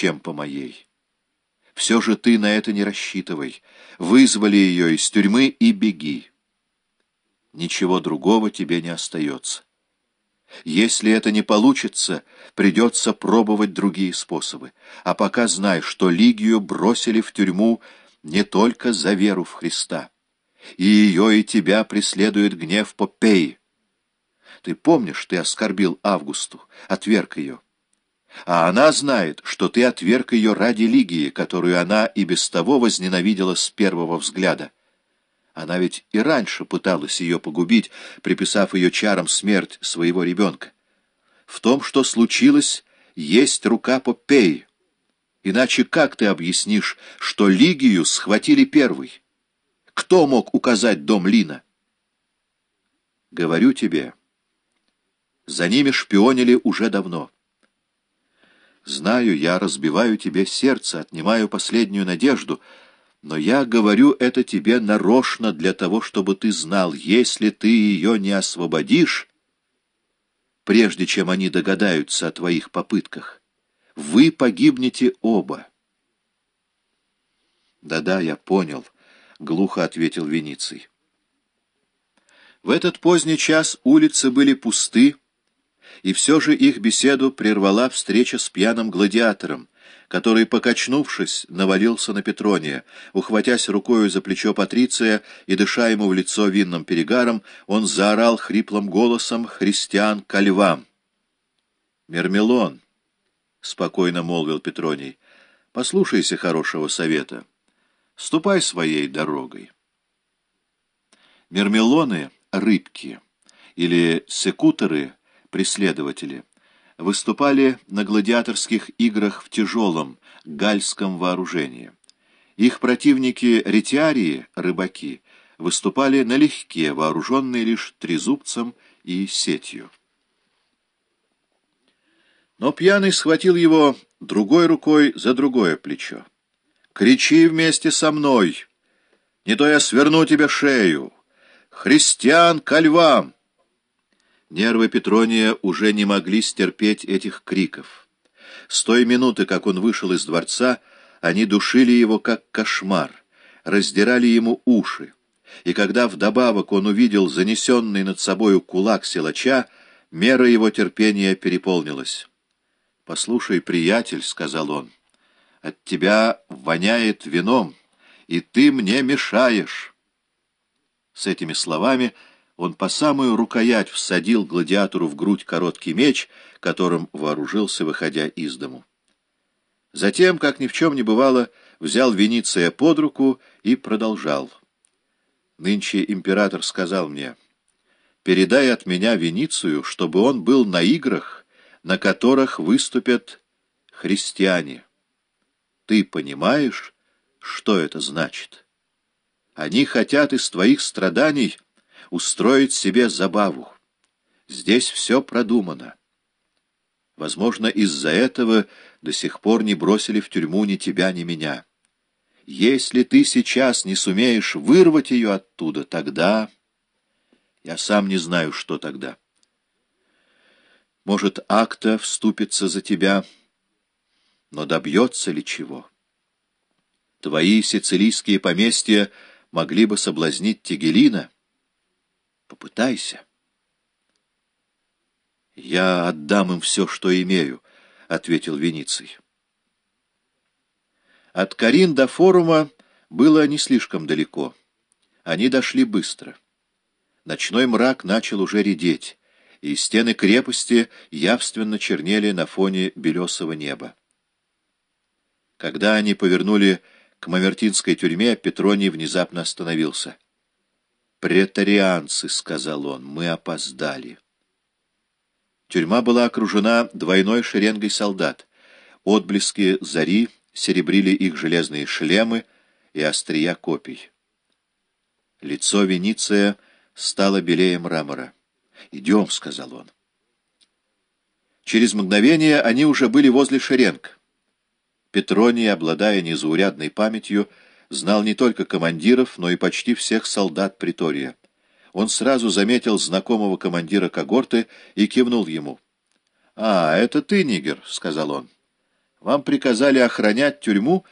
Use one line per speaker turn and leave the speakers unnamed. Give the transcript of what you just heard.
чем по моей. Все же ты на это не рассчитывай. Вызвали ее из тюрьмы и беги. Ничего другого тебе не остается. Если это не получится, придется пробовать другие способы. А пока знай, что Лигию бросили в тюрьму не только за веру в Христа. И ее и тебя преследует гнев Попеи. Ты помнишь, ты оскорбил Августу, отверг ее. А она знает, что ты отверг ее ради Лигии, которую она и без того возненавидела с первого взгляда. Она ведь и раньше пыталась ее погубить, приписав ее чарам смерть своего ребенка. В том, что случилось, есть рука Попеи. Иначе как ты объяснишь, что Лигию схватили первый? Кто мог указать дом Лина? Говорю тебе, за ними шпионили уже давно. Знаю, я разбиваю тебе сердце, отнимаю последнюю надежду, но я говорю это тебе нарочно для того, чтобы ты знал, если ты ее не освободишь, прежде чем они догадаются о твоих попытках, вы погибнете оба. «Да-да, я понял», — глухо ответил Вениций. В этот поздний час улицы были пусты, и все же их беседу прервала встреча с пьяным гладиатором, который, покачнувшись, навалился на Петрония. Ухватясь рукою за плечо Патриция и дыша ему в лицо винным перегаром, он заорал хриплым голосом «Христиан ко львам!» «Мермелон!» — спокойно молвил Петроний. «Послушайся хорошего совета. Ступай своей дорогой». Мермелоны — рыбки, или секуторы — преследователи, выступали на гладиаторских играх в тяжелом гальском вооружении. Их противники ретиарии, рыбаки, выступали налегке, вооруженные лишь трезубцем и сетью. Но пьяный схватил его другой рукой за другое плечо. «Кричи вместе со мной! Не то я сверну тебе шею! Христиан ко львам!» Нервы Петрония уже не могли стерпеть этих криков. С той минуты, как он вышел из дворца, они душили его как кошмар, раздирали ему уши. И когда вдобавок он увидел занесенный над собою кулак силача, мера его терпения переполнилась. «Послушай, приятель», — сказал он, — «от тебя воняет вином, и ты мне мешаешь». С этими словами он по самую рукоять всадил гладиатору в грудь короткий меч, которым вооружился, выходя из дому. Затем, как ни в чем не бывало, взял Вениция под руку и продолжал. Нынче император сказал мне, «Передай от меня Веницию, чтобы он был на играх, на которых выступят христиане. Ты понимаешь, что это значит? Они хотят из твоих страданий устроить себе забаву. Здесь все продумано. Возможно, из-за этого до сих пор не бросили в тюрьму ни тебя, ни меня. Если ты сейчас не сумеешь вырвать ее оттуда, тогда... Я сам не знаю, что тогда. Может, акта вступится за тебя, но добьется ли чего? Твои сицилийские поместья могли бы соблазнить Тигелина — Попытайся. «Я отдам им все, что имею», — ответил Вениций. От Карин до форума было не слишком далеко. Они дошли быстро. Ночной мрак начал уже редеть, и стены крепости явственно чернели на фоне белесого неба. Когда они повернули к Мамертинской тюрьме, Петроний внезапно остановился — «Претарианцы», — сказал он, — «мы опоздали». Тюрьма была окружена двойной шеренгой солдат. Отблески зари серебрили их железные шлемы и острия копий. Лицо Вениция стало белее мрамора. «Идем», — сказал он. Через мгновение они уже были возле шеренг. Петроний, обладая незаурядной памятью, — знал не только командиров, но и почти всех солдат притория. Он сразу заметил знакомого командира когорты и кивнул ему. — А, это ты, Нигер, — сказал он. Вам приказали охранять тюрьму,